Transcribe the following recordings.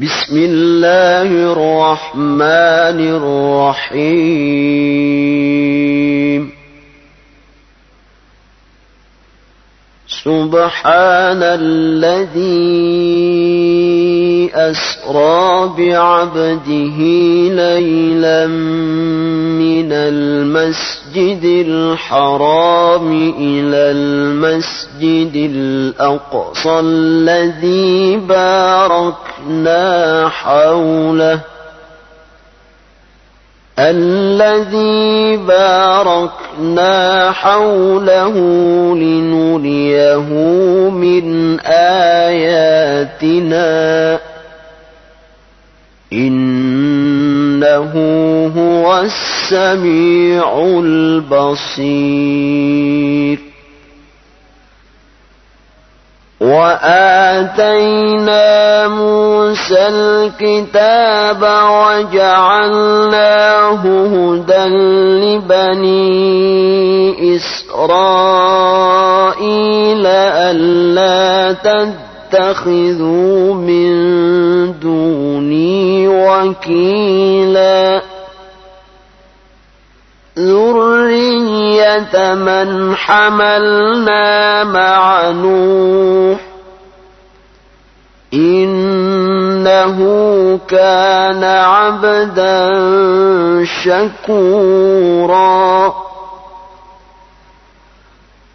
بسم الله الرحمن الرحيم. سبحان الذي أسرى بعبده ليلا من المسجد الحرام إلى المسجد الأقصى الذي باركنا حوله. الذي باركنا حوله لنريه من آياتنا. إنه هو السميع البصير. وآتينا موسى الكتاب وجعلناه هدى لبني إسرائيل ألا تتخذوا من دوني وكيلا. ذرية من حملنا مع نوح. إنه كان عبدا شكورا.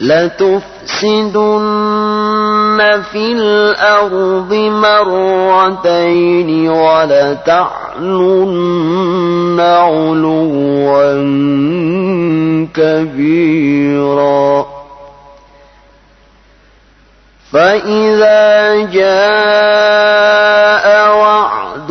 لتفسدن في الأرض مرتين ولتعلن علوا كبيرا. فإذا جاء وعد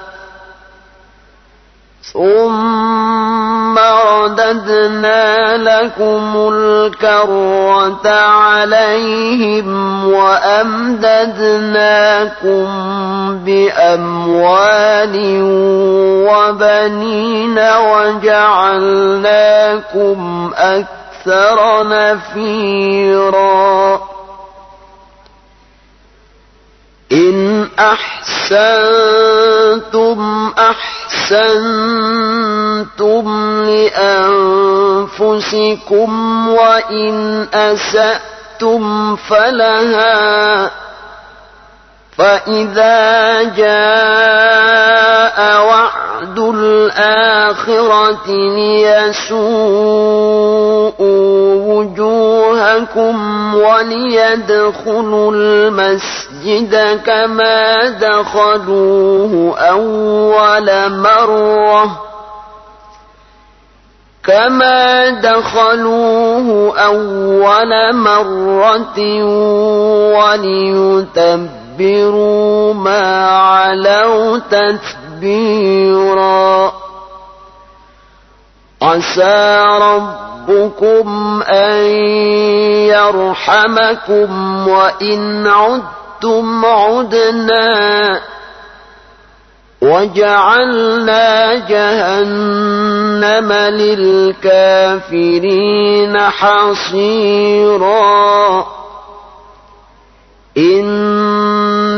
ثم رددنا لكم الكرة عليهم وأمددناكم بأموال وبنين وجعلناكم أكثر نفيرا إن أحسنتم أحسنتم لأنفسكم وإن أسأتم فلها فإذا جاء وعد الآخرة ليسوءوا وجوهكم وليدخلوا المسجد كما دخلوه أول مرة كما دخلوه أول مرة وليتبروا ما علوا تتبيرا. عسى ربكم أن يرحمكم وإن عدتم عدنا. وجعلنا جهنم للكافرين حصيرا.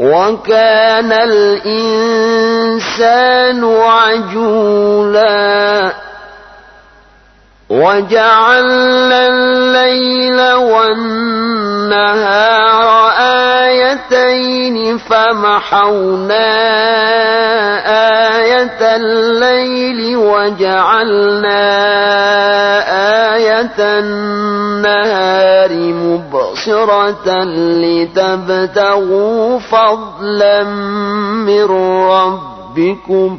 وكان الإنسان عجولا وجعلنا الليل والنهار آيتين فمحونا آية الليل وجعلنا آية النهار مبصرة لتبتغوا فضلا من ربكم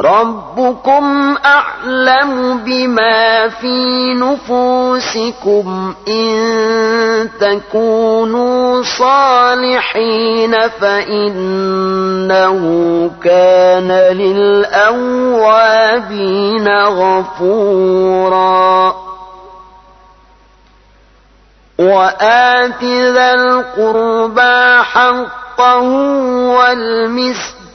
ربكم أعلم بما في نفوسكم إن تكونوا صالحين فإنه كان للأوابين غفورا وآت ذا القربى حقه والمسكين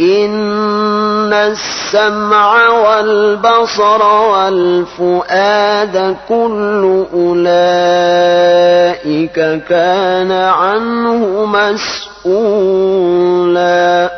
إن السمع والبصر والفؤاد كل أولئك كان عنه مسؤولا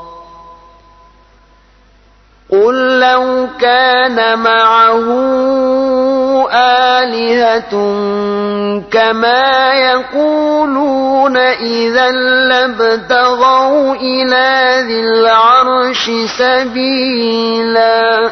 قل لو كان معه آلهة كما يقولون إذا لابتغوا إلى ذي العرش سبيلا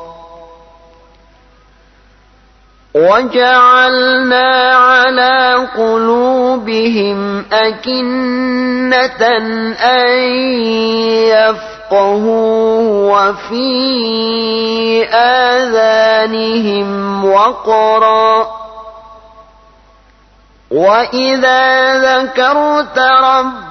وجعلنا على قلوبهم أكنة أن يفقهوا وفي آذانهم وقرا. وإذا ذكرت ربك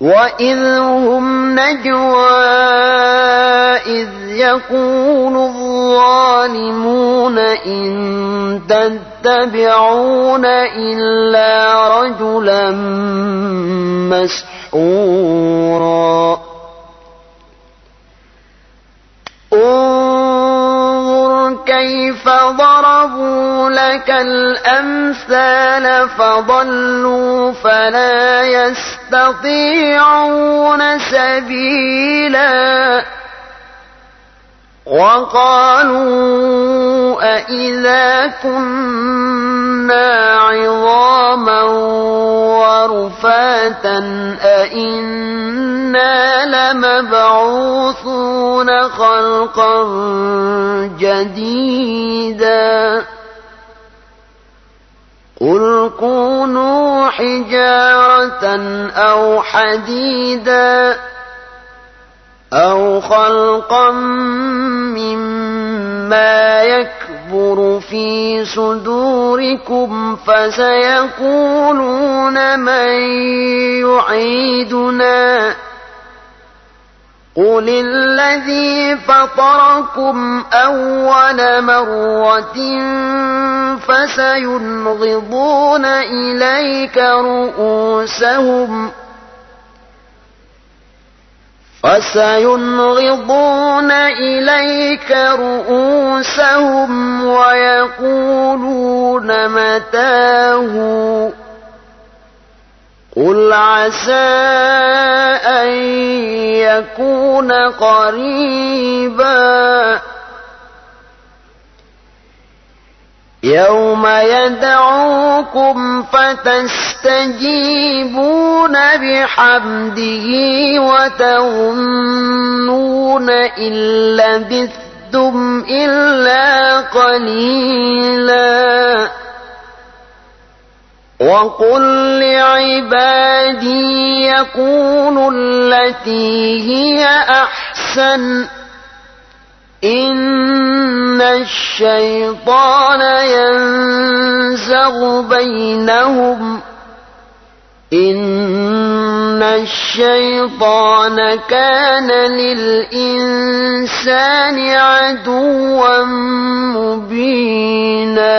وإذ هم نجوى إذ يقول الظالمون إن تتبعون إلا رجلا مسحورا انظر كيف ضربوا لك الأمثال فضلوا فلا يستطيعون سبيلا. وقالوا أئذا كنا عظاما ورفاتا أئنا لمبعوثون خلقا جديدا. قل كونوا حجارة أو حديدا أو خلقا مما يكبر في صدوركم فسيقولون من يعيدنا قل الذي فطركم أول مرة فسينغضون إليك رؤوسهم فسينغضون إليك رؤوسهم ويقولون متاه قل عسى أن يكون قريبا يوم يدعوكم فتستجيبون بحمده وتظنون إن لبثتم إلا قليلا وقل لعبادي يقولوا التي هي أحسن إن الشيطان ينزغ بينهم إن الشيطان كان للإنسان عدوا مبينا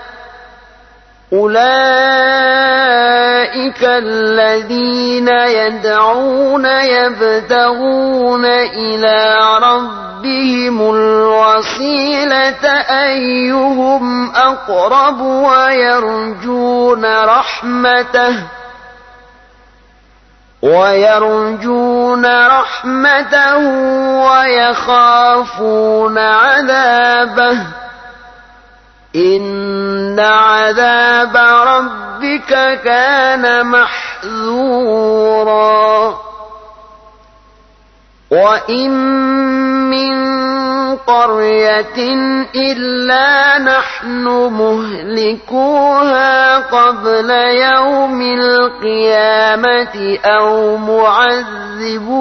أولئك الذين يدعون يبتغون إلى ربهم الوسيلة أيهم أقرب ويرجون رحمته ويرجون رحمته ويخافون عذابه إن عذاب ربك كان محذورا وإن من قرية إلا نحن مهلكوها قبل يوم القيامة أو معذبوها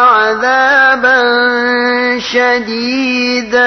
عذابا شديدا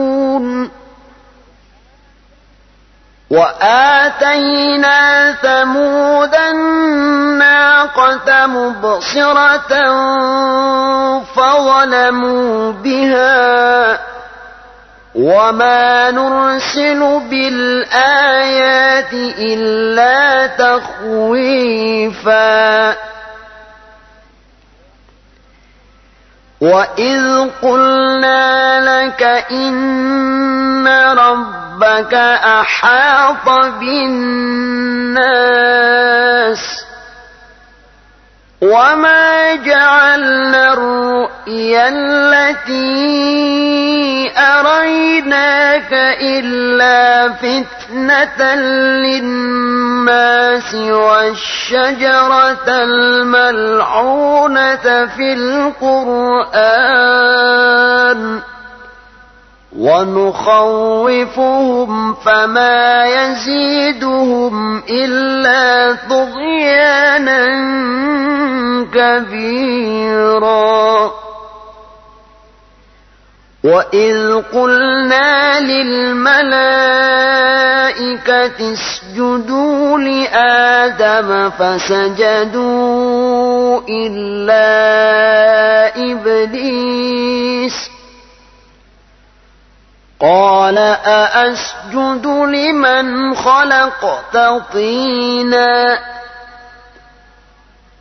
وآتينا ثمود الناقة مبصرة فظلموا بها وما نرسل بالآيات إلا تخويفا وإذ قلنا لك إن ربك أحاط بالناس وما جعلنا الرؤيا التي أريناك إلا فتنة للناس والشجرة الملعونة في القرآن ونخوفهم فما يزيدهم إلا طغيانا كبيرا. وإذ قلنا للملائكة اسجدوا لآدم فسجدوا إلا إبليس قال أأسجد لمن خلقت طيناً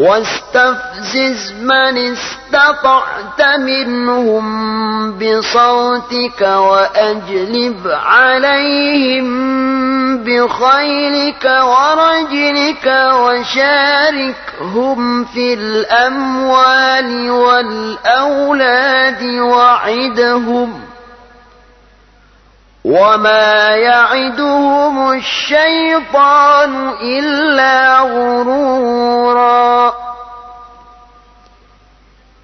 واستفزز من استطعت منهم بصوتك وأجلب عليهم بخيلك ورجلك وشاركهم في الأموال والأولاد وعدهم وما يعدهم الشيطان إلا غرورا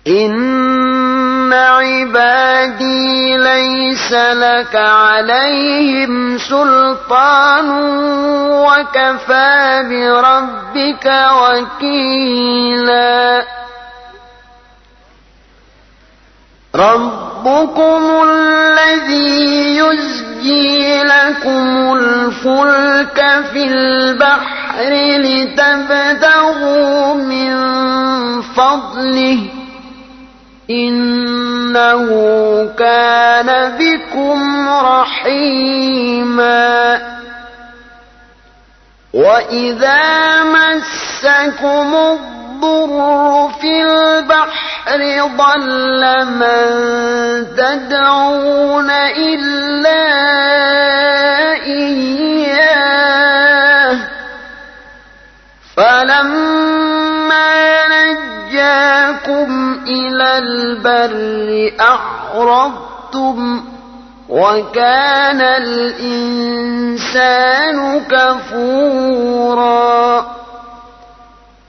إن عبادي ليس لك عليهم سلطان وكفى بربك وكيلا ربكم الذي يزجي لكم الفلك في البحر لتبتغوا من فضله إنه كان بكم رحيما. وإذا مسكم الضر في البحر ضل من تدعون إلا إياه. فلما نجاكم إلى البر أعرضتم وكان الإنسان كفورا.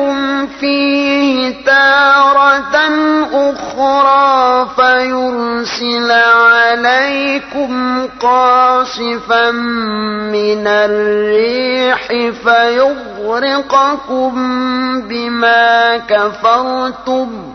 يعيدكم فيه تارة أخرى فيرسل عليكم قاصفا من الريح فيغرقكم بما كفرتم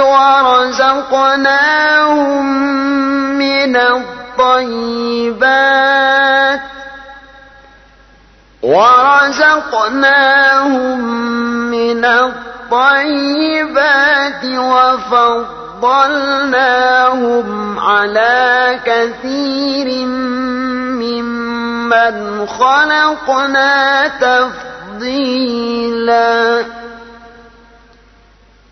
ورزقناهم من الطيبات ورزقناهم من الطيبات وفضلناهم على كثير ممن خلقنا تفضيلا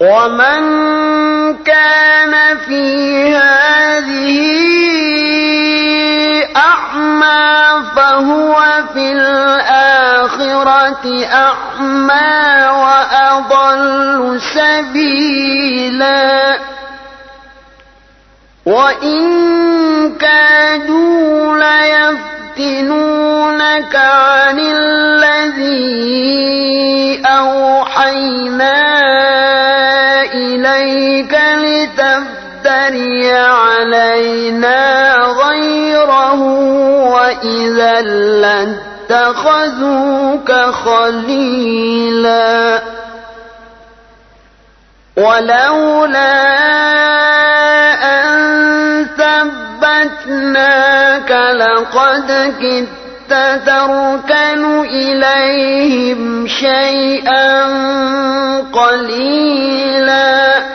ومن كان في هذه أعمى فهو في الآخرة أعمى وأضل سبيلا وإن كادوا ليفتنونك عن الذي أوحينا علينا غيره وإذا لاتخذوك خليلا. ولولا أن ثبتناك لقد كدت تركن إليهم شيئا قليلا.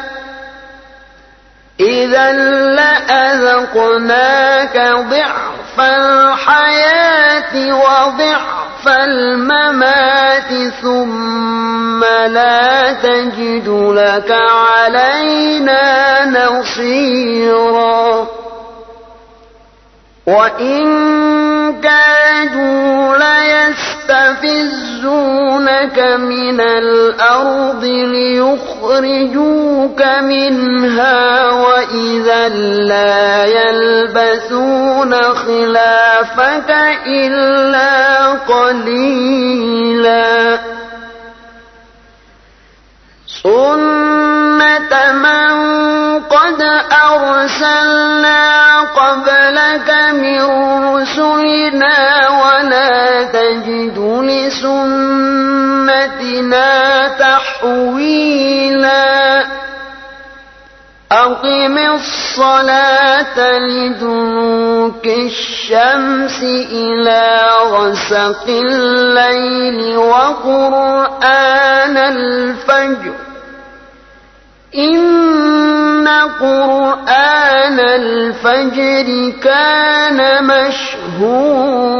إذا لأذقناك ضعف الحياة وضعف الممات ثم لا تجد لك علينا نصيرا. وإن كادوا ليستفزونك من الأرض ليخرجوك منها وإذا لا يلبثون خلافك إلا قليلا. سنة من قد أرسلنا قبلك من رسلنا تجد لسنتنا تحويلا. أقم الصلاة لدنوك الشمس إلى غسق الليل وقرآن الفجر. إن قرآن الفجر كان مشهودا.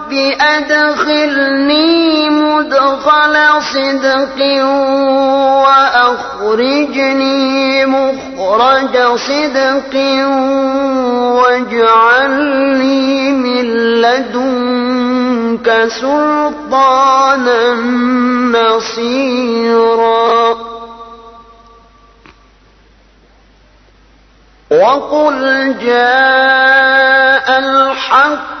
أدخلني مدخل صدق وأخرجني مخرج صدق واجعل لي من لدنك سلطانا نصيرا. وقل جاء الحق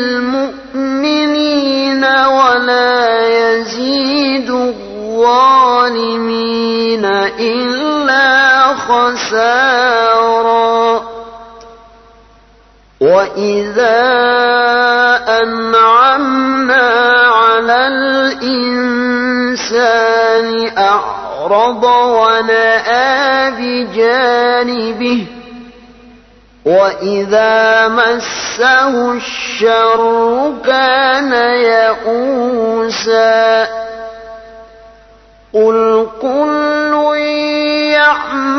إلا خسارا وإذا أنعمنا على الإنسان أعرض ونأى بجانبه وإذا مسه الشر كان يئوسا قل كل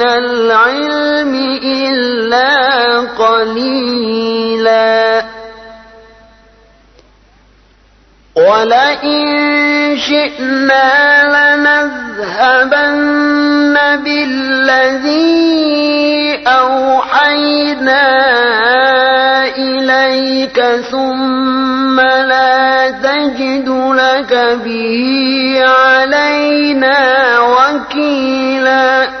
من العلم إلا قليلا. ولئن شئنا لنذهبن بالذي أوحينا إليك ثم لا تجد لك به علينا وكيلا.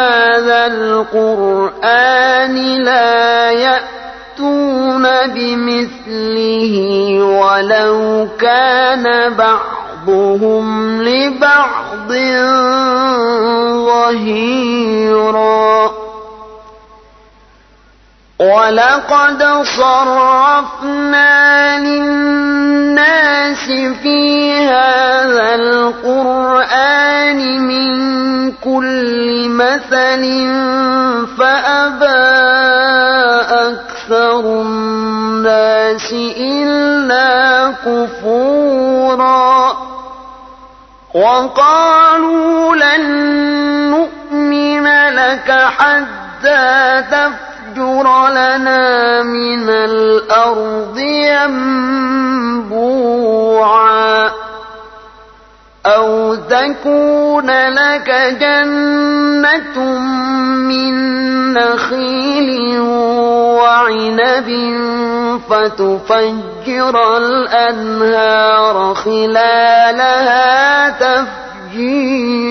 القرآن لا يأتون بمثله ولو كان بعضهم لبعض ظهيرا ولقد صرفنا للناس في هذا القرآن من كل مثل فأبى أكثر الناس إلا كفورا وقالوا لن نؤمن لك حتى تفعل تفجر لنا من الأرض ينبوعا أو تكون لك جنة من نخيل وعنب فتفجر الأنهار خلالها تفجيرا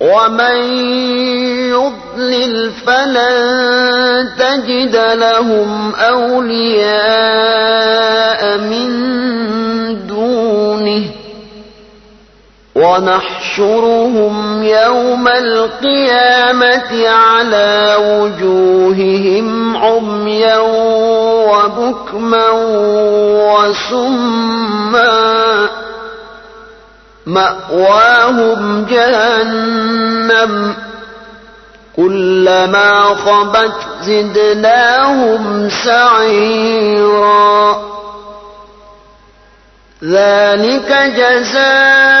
ومن يضلل فلن تجد لهم أولياء من دونه ونحشرهم يوم القيامة على وجوههم عميا وبكما وسما مأواهم جهنم كلما خبت زدناهم سعيرا. ذلك جزاؤهم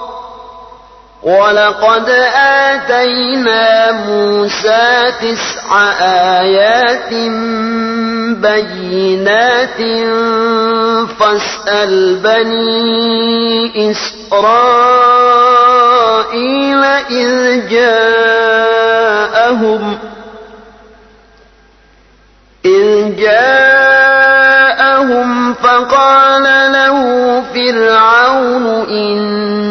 ولقد آتينا موسى تسع آيات بينات فاسأل بني إسرائيل إذ جاءهم إذ جاءهم فقال له فرعون إني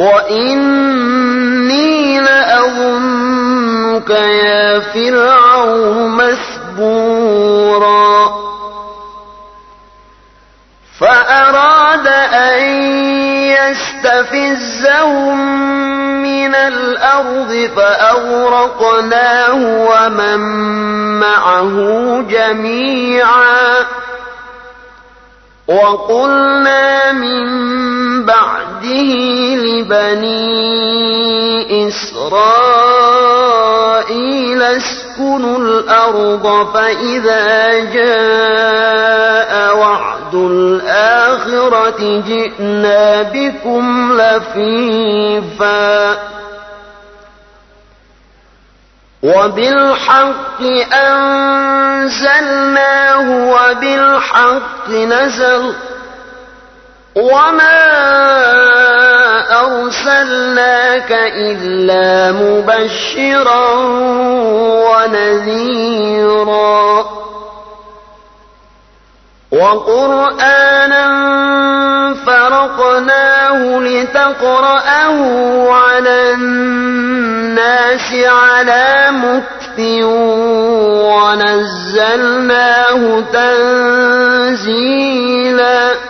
وإني لأ أظنك يا فرعون مسبورا فأراد أن يستفزهم من الأرض فأغرقناه ومن معه جميعا وقلنا من بعده لبني إسرائيل اسكنوا الأرض فإذا جاء وعد الآخرة جئنا بكم لفيفا. وبالحق أنزلناه وبالحق نزل. وما أرسلناك إلا مبشرا ونذيرا وقرآنا فرقناه لتقرأه على الناس على مكف ونزلناه تنزيلا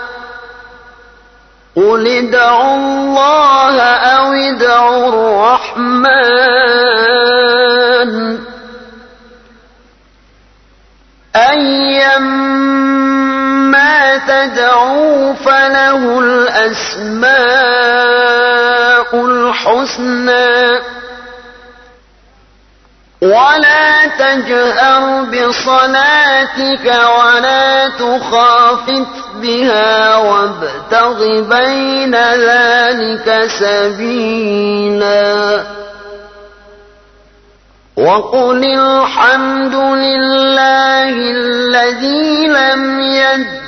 قل ادعوا الله أو ادعوا الرحمن أيما تدعوا فله الأسماء الحسنى ولا تجهر بصلاتك ولا تخافت بها وابتغ بين ذلك سبيلا. وقل الحمد لله الذي لم